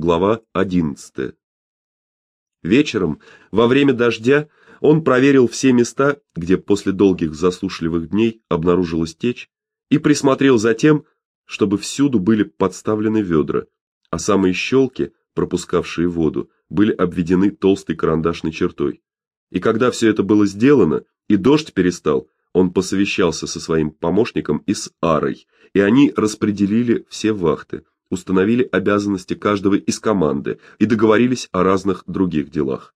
Глава 11. Вечером, во время дождя, он проверил все места, где после долгих засушливых дней обнаружилась течь, и присмотрел за тем, чтобы всюду были подставлены ведра, а самые щелки, пропускавшие воду, были обведены толстой карандашной чертой. И когда все это было сделано, и дождь перестал, он посовещался со своим помощником и с Арой, и они распределили все вахты установили обязанности каждого из команды и договорились о разных других делах.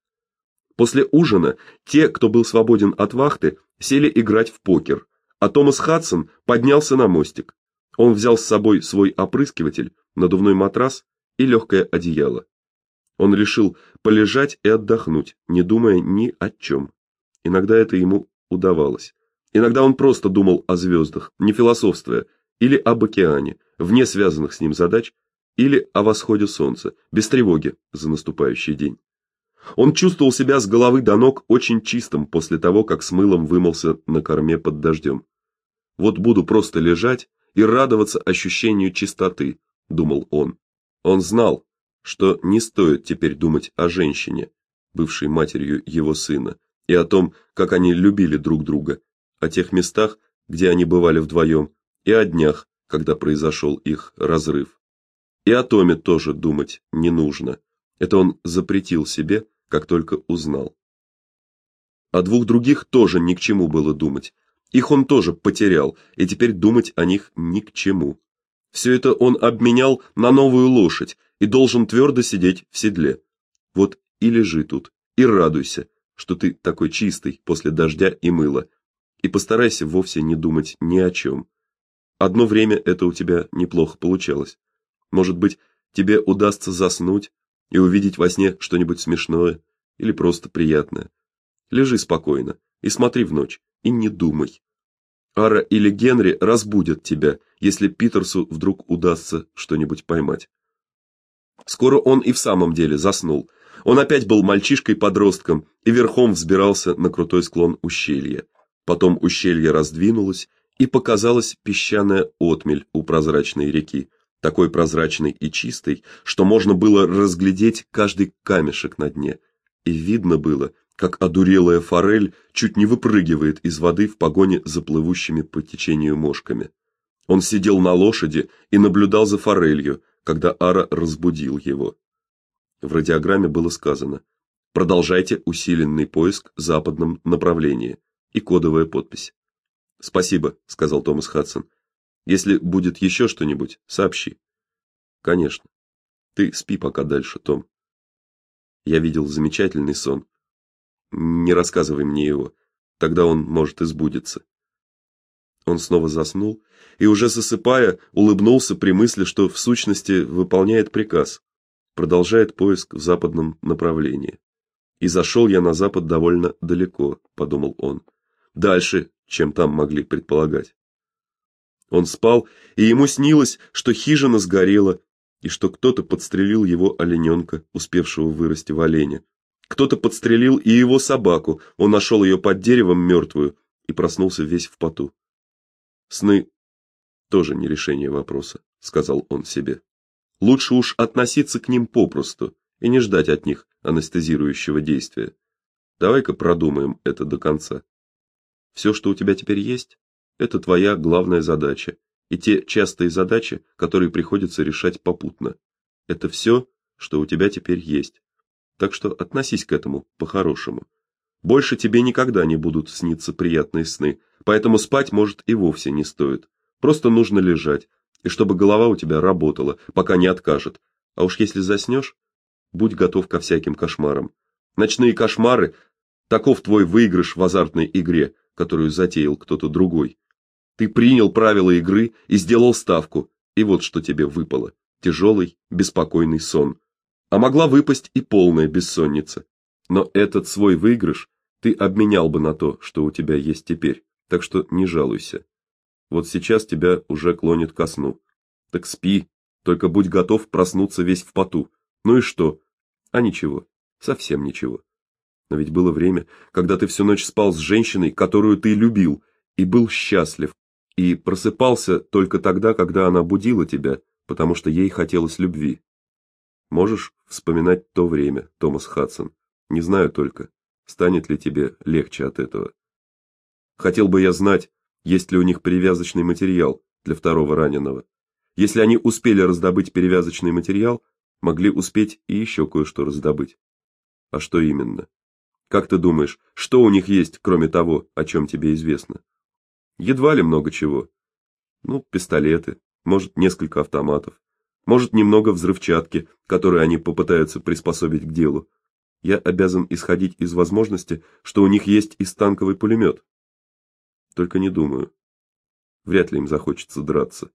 После ужина те, кто был свободен от вахты, сели играть в покер, а Томас Хадсон поднялся на мостик. Он взял с собой свой опрыскиватель, надувной матрас и легкое одеяло. Он решил полежать и отдохнуть, не думая ни о чем. Иногда это ему удавалось. Иногда он просто думал о звездах, не философствуя, или об океане, вне связанных с ним задач, или о восходе солнца, без тревоги за наступающий день. Он чувствовал себя с головы до ног очень чистым после того, как с мылом вымылся на корме под дождем. Вот буду просто лежать и радоваться ощущению чистоты, думал он. Он знал, что не стоит теперь думать о женщине, бывшей матерью его сына, и о том, как они любили друг друга, о тех местах, где они бывали вдвоем, и о днях, когда произошел их разрыв. И о Томе тоже думать не нужно. Это он запретил себе, как только узнал. О двух других тоже ни к чему было думать. Их он тоже потерял, и теперь думать о них ни к чему. Все это он обменял на новую лошадь и должен твердо сидеть в седле. Вот и лежи тут и радуйся, что ты такой чистый после дождя и мыла. И постарайся вовсе не думать ни о чем. Одно время это у тебя неплохо получалось. Может быть, тебе удастся заснуть и увидеть во сне что-нибудь смешное или просто приятное. Лежи спокойно и смотри в ночь, и не думай. Ара или Генри разбудят тебя, если Питерсу вдруг удастся что-нибудь поймать. Скоро он и в самом деле заснул. Он опять был мальчишкой-подростком и верхом взбирался на крутой склон ущелья. Потом ущелье раздвинулось, и показалась песчаная отмель у прозрачной реки, такой прозрачной и чистой, что можно было разглядеть каждый камешек на дне. И видно было, как одурелая форель чуть не выпрыгивает из воды в погоне за плывущими по течению мошками. Он сидел на лошади и наблюдал за форелью, когда Ара разбудил его. В радиограмме было сказано: "Продолжайте усиленный поиск в западном направлении" и кодовая подпись. Спасибо, сказал Томас Хадсон. Если будет еще что-нибудь, сообщи. Конечно. Ты спи пока дальше, Том. Я видел замечательный сон. Не рассказывай мне его, тогда он может и сбудется. Он снова заснул и уже засыпая, улыбнулся при мысли, что в сущности выполняет приказ, продолжает поиск в западном направлении. И зашел я на запад довольно далеко, подумал он. Дальше, чем там могли предполагать. Он спал, и ему снилось, что хижина сгорела и что кто-то подстрелил его олененка, успевшего вырасти в оленя. Кто-то подстрелил и его собаку. Он нашел ее под деревом мертвую и проснулся весь в поту. Сны тоже не решение вопроса, сказал он себе. Лучше уж относиться к ним попросту и не ждать от них анестезирующего действия. Давай-ка продумаем это до конца. Все, что у тебя теперь есть, это твоя главная задача, и те частые задачи, которые приходится решать попутно. Это все, что у тебя теперь есть. Так что относись к этому по-хорошему. Больше тебе никогда не будут сниться приятные сны, поэтому спать, может, и вовсе не стоит. Просто нужно лежать, и чтобы голова у тебя работала, пока не откажет. А уж если заснешь, будь готов ко всяким кошмарам. Ночные кошмары таков твой выигрыш в азартной игре которую затеял кто-то другой. Ты принял правила игры и сделал ставку, и вот что тебе выпало: тяжелый, беспокойный сон. А могла выпасть и полная бессонница. Но этот свой выигрыш ты обменял бы на то, что у тебя есть теперь. Так что не жалуйся. Вот сейчас тебя уже клонит ко сну. Так спи, только будь готов проснуться весь в поту. Ну и что? А ничего, совсем ничего. Но ведь было время, когда ты всю ночь спал с женщиной, которую ты любил, и был счастлив, и просыпался только тогда, когда она будила тебя, потому что ей хотелось любви. Можешь вспоминать то время, Томас Хадсон. Не знаю только, станет ли тебе легче от этого. Хотел бы я знать, есть ли у них перевязочный материал для второго раненого. Если они успели раздобыть перевязочный материал, могли успеть и еще кое-что раздобыть. А что именно? Как ты думаешь, что у них есть, кроме того, о чем тебе известно? Едва ли много чего. Ну, пистолеты, может, несколько автоматов, может, немного взрывчатки, которую они попытаются приспособить к делу. Я обязан исходить из возможности, что у них есть и станковый пулемет. Только не думаю. Вряд ли им захочется драться.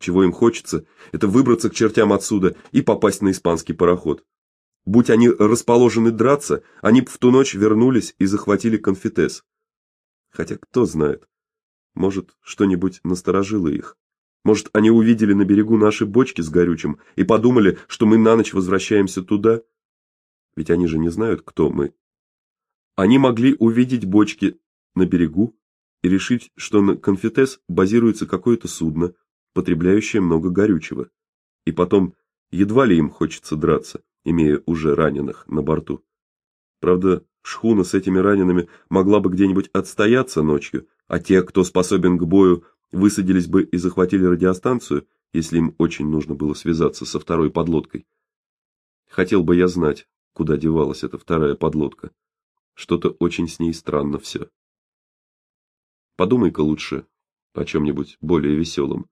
Чего им хочется это выбраться к чертям отсюда и попасть на испанский пароход. Будь они расположены драться, они б в ту ночь вернулись и захватили конфетес. Хотя кто знает. Может, что-нибудь насторожило их. Может, они увидели на берегу наши бочки с горючим и подумали, что мы на ночь возвращаемся туда? Ведь они же не знают, кто мы. Они могли увидеть бочки на берегу и решить, что на Конфетес базируется какое-то судно, потребляющее много горючего. И потом едва ли им хочется драться, имея уже раненых на борту. Правда, шхуна с этими ранеными могла бы где-нибудь отстояться ночью, а те, кто способен к бою, высадились бы и захватили радиостанцию, если им очень нужно было связаться со второй подлодкой. Хотел бы я знать, куда девалась эта вторая подлодка. Что-то очень с ней странно все. Подумай-ка лучше о чем нибудь более веселом.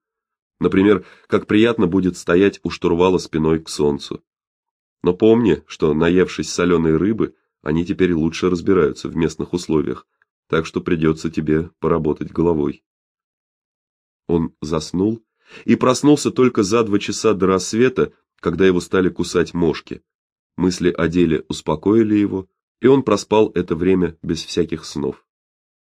Например, как приятно будет стоять у штурвала спиной к солнцу. Но помни, что наевшись соленой рыбы, они теперь лучше разбираются в местных условиях, так что придется тебе поработать головой. Он заснул и проснулся только за два часа до рассвета, когда его стали кусать мошки. Мысли о деле успокоили его, и он проспал это время без всяких снов.